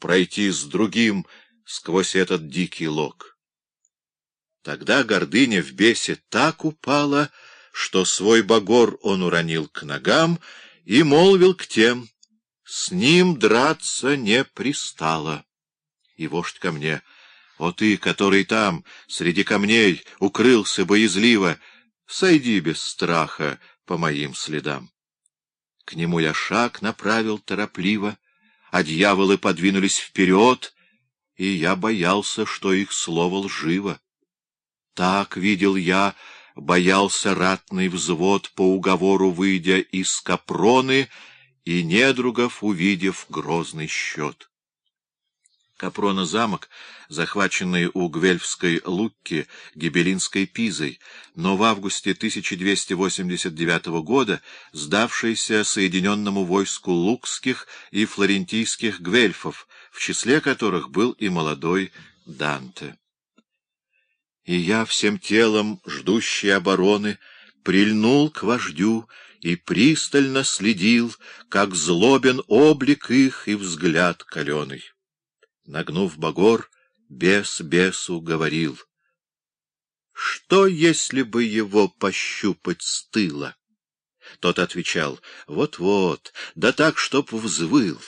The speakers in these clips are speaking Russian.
пройти с другим сквозь этот дикий лог. Тогда гордыня в бесе так упала, что свой багор он уронил к ногам и молвил к тем, с ним драться не пристало. И вождь ко мне, о ты, который там, среди камней, укрылся боязливо, сойди без страха по моим следам. К нему я шаг направил торопливо, а дьяволы подвинулись вперед, и я боялся, что их слово лживо. Так видел я, боялся ратный взвод, по уговору выйдя из Капроны, и недругов увидев грозный счет. Капрона замок, захваченный у Гвельфской Лукки гибелинской Пизой, но в августе 1289 года сдавшийся соединенному войску лукских и флорентийских гвельфов, в числе которых был и молодой Данте. И я всем телом, ждущий обороны, прильнул к вождю и пристально следил, как злобен облик их и взгляд каленый. Нагнув багор, бес бесу говорил. Что, если бы его пощупать с тыла? Тот отвечал, вот-вот, да так, чтоб взвыл.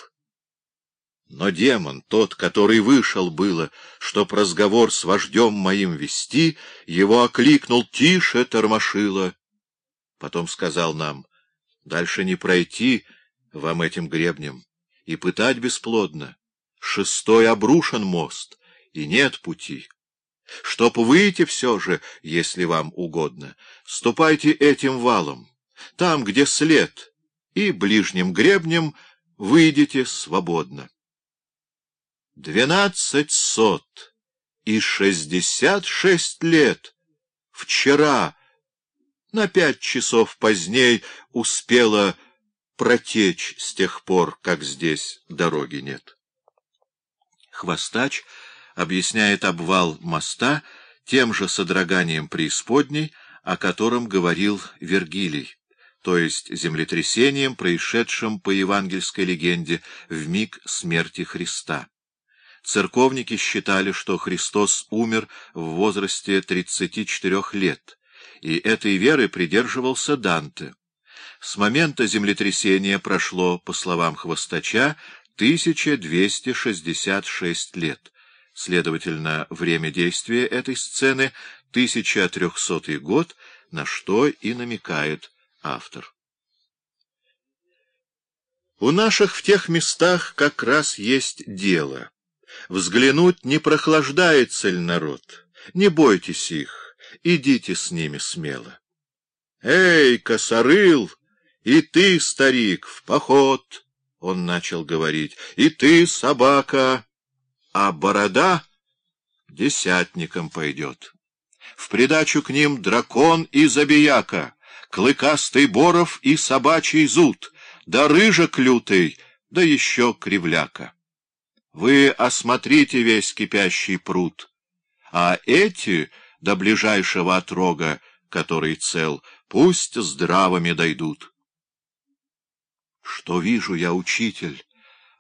Но демон, тот, который вышел было, чтоб разговор с вождем моим вести, его окликнул «Тише, тормошило!» Потом сказал нам, «Дальше не пройти вам этим гребнем, и пытать бесплодно шестой обрушен мост, и нет пути. Чтоб выйти все же, если вам угодно, ступайте этим валом, там, где след, и ближним гребнем выйдете свободно. Двенадцать сот и шестьдесят шесть лет вчера, на пять часов поздней, успела протечь с тех пор, как здесь дороги нет. Хвостач объясняет обвал моста тем же содроганием преисподней, о котором говорил Вергилий, то есть землетрясением, происшедшим по евангельской легенде в миг смерти Христа. Церковники считали, что Христос умер в возрасте 34 лет, и этой веры придерживался Данте. С момента землетрясения прошло, по словам Хвостача, 1266 лет. Следовательно, время действия этой сцены — 1300 год, на что и намекает автор. У наших в тех местах как раз есть дело. Взглянуть, не прохлаждается ли народ. Не бойтесь их, идите с ними смело. Эй, косорыл, и ты, старик, в поход! Он начал говорить. «И ты, собака, а борода десятником пойдет. В придачу к ним дракон и забияка, клыкастый боров и собачий зуд, да рыжик лютый, да еще кривляка. Вы осмотрите весь кипящий пруд, а эти до ближайшего отрога, который цел, пусть здравыми дойдут. Что вижу я, учитель?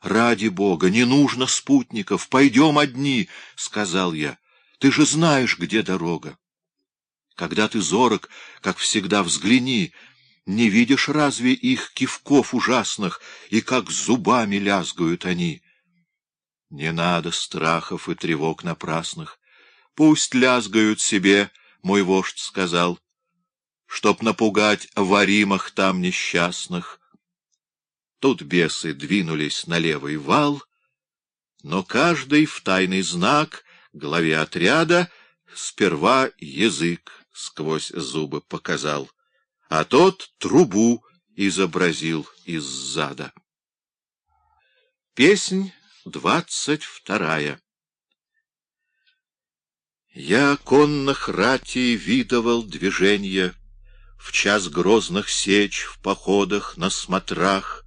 Ради Бога, не нужно спутников, пойдем одни, — сказал я. Ты же знаешь, где дорога. Когда ты зорок, как всегда, взгляни, не видишь разве их кивков ужасных, и как зубами лязгают они? Не надо страхов и тревог напрасных. Пусть лязгают себе, — мой вождь сказал, — чтоб напугать варимах там несчастных, Тут бесы двинулись на левый вал, но каждый в тайный знак главе отряда сперва язык сквозь зубы показал, а тот трубу изобразил из зада. Песнь двадцать вторая Я конных ратей видывал движенье В час грозных сеч, в походах, на смотрах,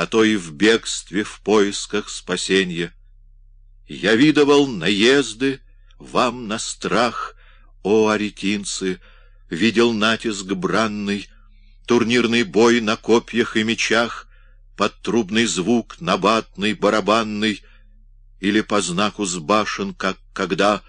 а то и в бегстве в поисках спасения. Я видывал наезды вам на страх, о аретинцы, видел натиск бранный, турнирный бой на копьях и мечах, под трубный звук набатный, барабанный. или по знаку с башен, как когда